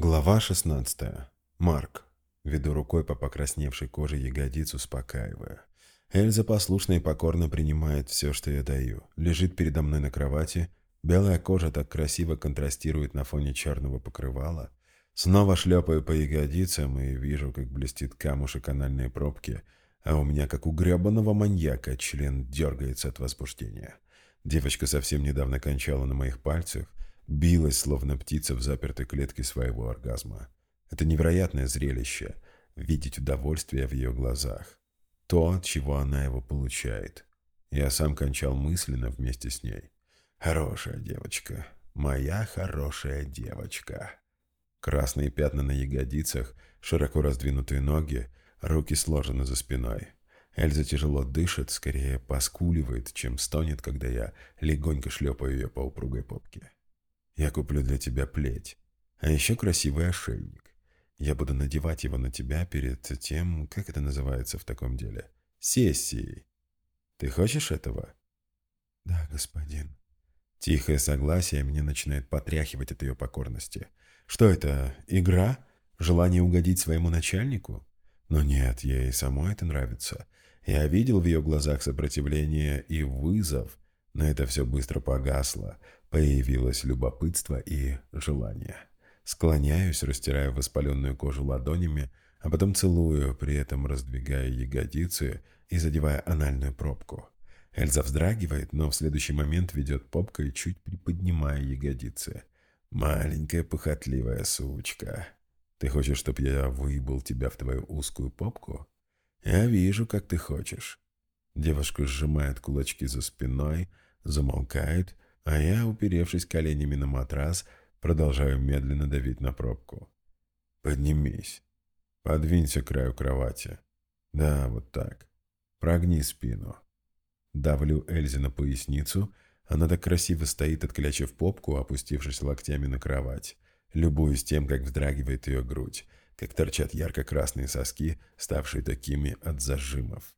Глава 16. Марк. Веду рукой по покрасневшей коже ягодиц, успокаивая. Эльза послушно и покорно принимает все, что я даю. Лежит передо мной на кровати. Белая кожа так красиво контрастирует на фоне черного покрывала. Снова шлепаю по ягодицам и вижу, как блестит камушек анальной пробки, а у меня, как у гребаного маньяка, член дергается от возбуждения. Девочка совсем недавно кончала на моих пальцах, билась, словно птица в запертой клетке своего оргазма. Это невероятное зрелище — видеть удовольствие в ее глазах. То, от чего она его получает. Я сам кончал мысленно вместе с ней. Хорошая девочка. Моя хорошая девочка. Красные пятна на ягодицах, широко раздвинутые ноги, руки сложены за спиной. Эльза тяжело дышит, скорее поскуливает, чем стонет, когда я легонько шлепаю ее по упругой попке. Я куплю для тебя плеть. А еще красивый ошейник. Я буду надевать его на тебя перед тем, как это называется в таком деле, сессией. Ты хочешь этого? Да, господин. Тихое согласие меня начинает потряхивать от ее покорности. Что это, игра? Желание угодить своему начальнику? Но нет, ей самой это нравится. Я видел в ее глазах сопротивление и вызов, но это все быстро погасло, Появилось любопытство и желание. Склоняюсь, растирая воспаленную кожу ладонями, а потом целую, при этом раздвигая ягодицы и задевая анальную пробку. Эльза вздрагивает, но в следующий момент ведет попкой, чуть приподнимая ягодицы. «Маленькая похотливая сучка. Ты хочешь, чтобы я выебал тебя в твою узкую попку? Я вижу, как ты хочешь». Девушка сжимает кулачки за спиной, замолкает а я, уперевшись коленями на матрас, продолжаю медленно давить на пробку. Поднимись. Подвинься к краю кровати. Да, вот так. Прогни спину. Давлю Эльзе на поясницу. Она так красиво стоит, отклячив попку, опустившись локтями на кровать. Любуюсь тем, как вздрагивает ее грудь, как торчат ярко-красные соски, ставшие такими от зажимов.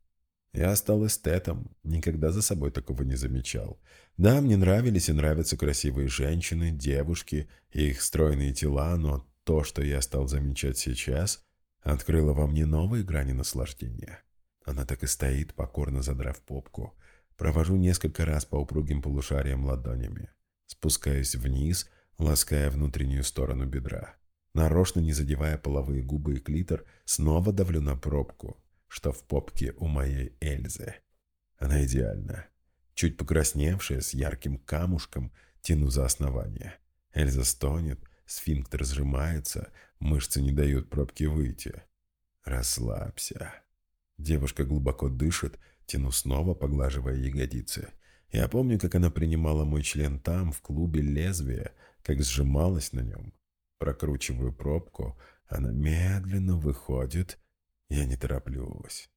Я стал эстетом, никогда за собой такого не замечал. Да, мне нравились и нравятся красивые женщины, девушки их стройные тела, но то, что я стал замечать сейчас, открыло во мне новые грани наслаждения. Она так и стоит, покорно задрав попку. Провожу несколько раз по упругим полушариям ладонями. Спускаюсь вниз, лаская внутреннюю сторону бедра. Нарочно не задевая половые губы и клитор, снова давлю на пробку что в попке у моей Эльзы. Она идеальна. Чуть покрасневшая, с ярким камушком, тяну за основание. Эльза стонет, сфинктер сжимается, мышцы не дают пробке выйти. Расслабься. Девушка глубоко дышит, тяну снова, поглаживая ягодицы. Я помню, как она принимала мой член там, в клубе лезвия, как сжималась на нем. Прокручиваю пробку, она медленно выходит, я не тороплюсь.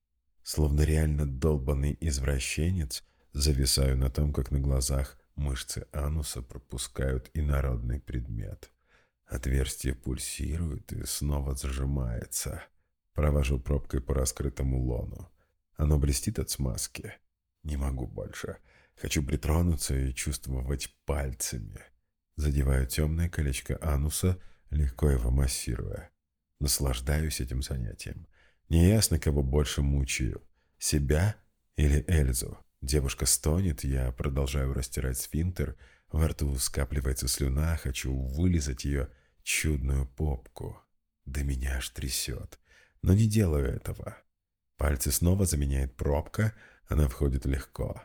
Словно реально долбанный извращенец, зависаю на том, как на глазах мышцы ануса пропускают инородный предмет. Отверстие пульсирует и снова зажимается. Провожу пробкой по раскрытому лону. Оно блестит от смазки. Не могу больше. Хочу притронуться и чувствовать пальцами. Задеваю темное колечко ануса, легко его массируя. Наслаждаюсь этим занятием. Неясно, кого больше мучаю. Себя или Эльзу. Девушка стонет, я продолжаю растирать сфинктер. Во рту скапливается слюна, хочу вылизать ее чудную попку. Да меня аж трясет. Но не делаю этого. Пальцы снова заменяет пробка, она входит легко.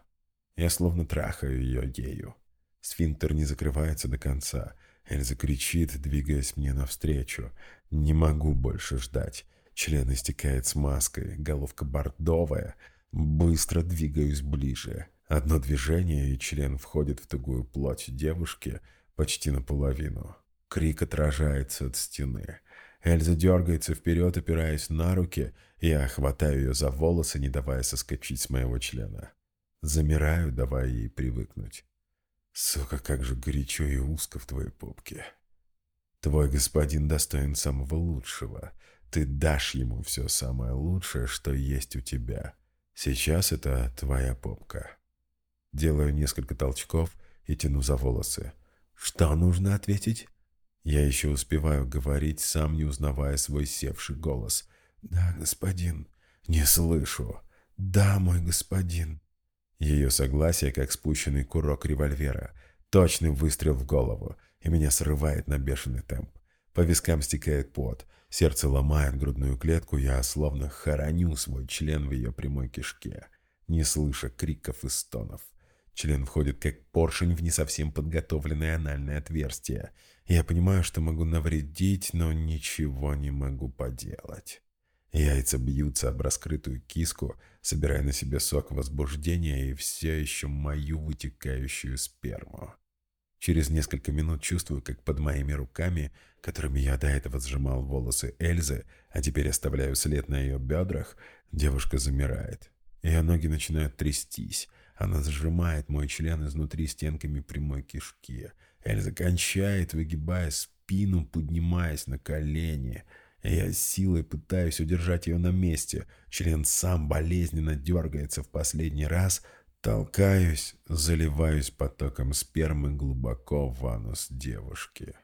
Я словно трахаю ее ею. Сфинктер не закрывается до конца. Эльза кричит, двигаясь мне навстречу. Не могу больше ждать. Член истекает смазкой, головка бордовая. Быстро двигаюсь ближе. Одно движение, и член входит в тугую плоть девушки почти наполовину. Крик отражается от стены. Эльза дергается вперед, опираясь на руки, я хватаю ее за волосы, не давая соскочить с моего члена. Замираю, давая ей привыкнуть. Сука, как же горячо и узко в твоей попке. Твой господин достоин самого лучшего. Ты дашь ему все самое лучшее, что есть у тебя. Сейчас это твоя попка. Делаю несколько толчков и тяну за волосы. Что нужно ответить? Я еще успеваю говорить, сам не узнавая свой севший голос. «Да, господин». «Не слышу». «Да, мой господин». Ее согласие, как спущенный курок револьвера. Точный выстрел в голову, и меня срывает на бешеный темп. По вискам стекает пот, сердце ломает грудную клетку, я словно хороню свой член в ее прямой кишке, не слыша криков и стонов. Член входит как поршень в не совсем подготовленное анальное отверстие. Я понимаю, что могу навредить, но ничего не могу поделать. Яйца бьются об раскрытую киску, собирая на себе сок возбуждения и все еще мою вытекающую сперму. Через несколько минут чувствую, как под моими руками, которыми я до этого сжимал волосы Эльзы, а теперь оставляю след на ее бедрах, девушка замирает. Ее ноги начинают трястись. Она сжимает мой член изнутри стенками прямой кишки. Эльза кончает, выгибая спину, поднимаясь на колени — я силой пытаюсь удержать ее на месте. Член сам болезненно дергается в последний раз. Толкаюсь, заливаюсь потоком спермы глубоко в анус девушки.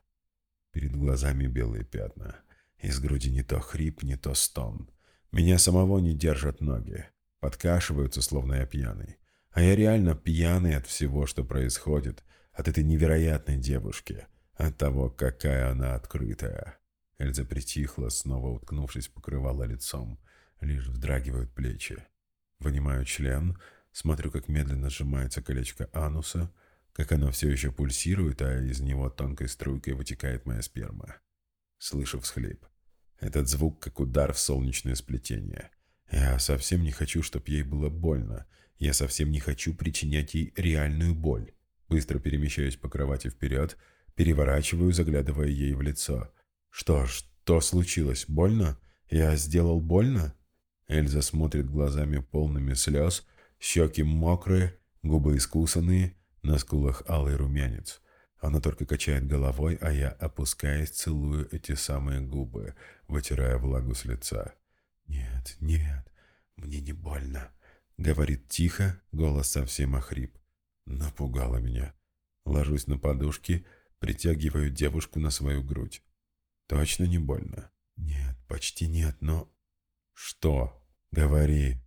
Перед глазами белые пятна. Из груди не то хрип, не то стон. Меня самого не держат ноги. Подкашиваются, словно я пьяный. А я реально пьяный от всего, что происходит. От этой невероятной девушки. От того, какая она открытая. Эльза притихла, снова уткнувшись в покрывало лицом. Лишь вздрагивают плечи. Вынимаю член, смотрю, как медленно сжимается колечко ануса, как оно все еще пульсирует, а из него тонкой струйкой вытекает моя сперма. Слышу всхлип. Этот звук, как удар в солнечное сплетение. Я совсем не хочу, чтобы ей было больно. Я совсем не хочу причинять ей реальную боль. Быстро перемещаюсь по кровати вперед, переворачиваю, заглядывая ей в лицо. «Что, что случилось? Больно? Я сделал больно?» Эльза смотрит глазами полными слез, щеки мокрые, губы искусанные, на скулах алый румянец. Она только качает головой, а я, опускаясь, целую эти самые губы, вытирая влагу с лица. «Нет, нет, мне не больно», — говорит тихо, голос совсем охрип. Напугала меня. Ложусь на подушки, притягиваю девушку на свою грудь. Точно не больно? Нет, почти нет, но... Что? Говори.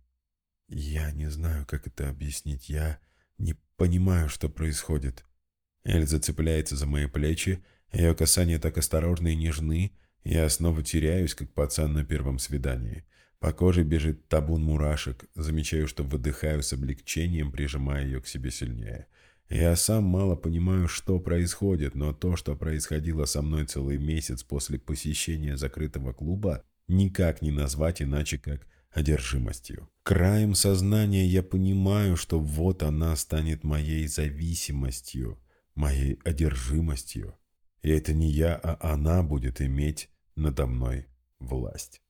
Я не знаю, как это объяснить. Я не понимаю, что происходит. Эльза цепляется за мои плечи, ее касания так осторожны и нежны, я снова теряюсь, как пацан на первом свидании. По коже бежит табун мурашек, замечаю, что выдыхаю с облегчением, прижимая ее к себе сильнее. Я сам мало понимаю, что происходит, но то, что происходило со мной целый месяц после посещения закрытого клуба, никак не назвать иначе, как одержимостью. Краем сознания я понимаю, что вот она станет моей зависимостью, моей одержимостью. И это не я, а она будет иметь надо мной власть.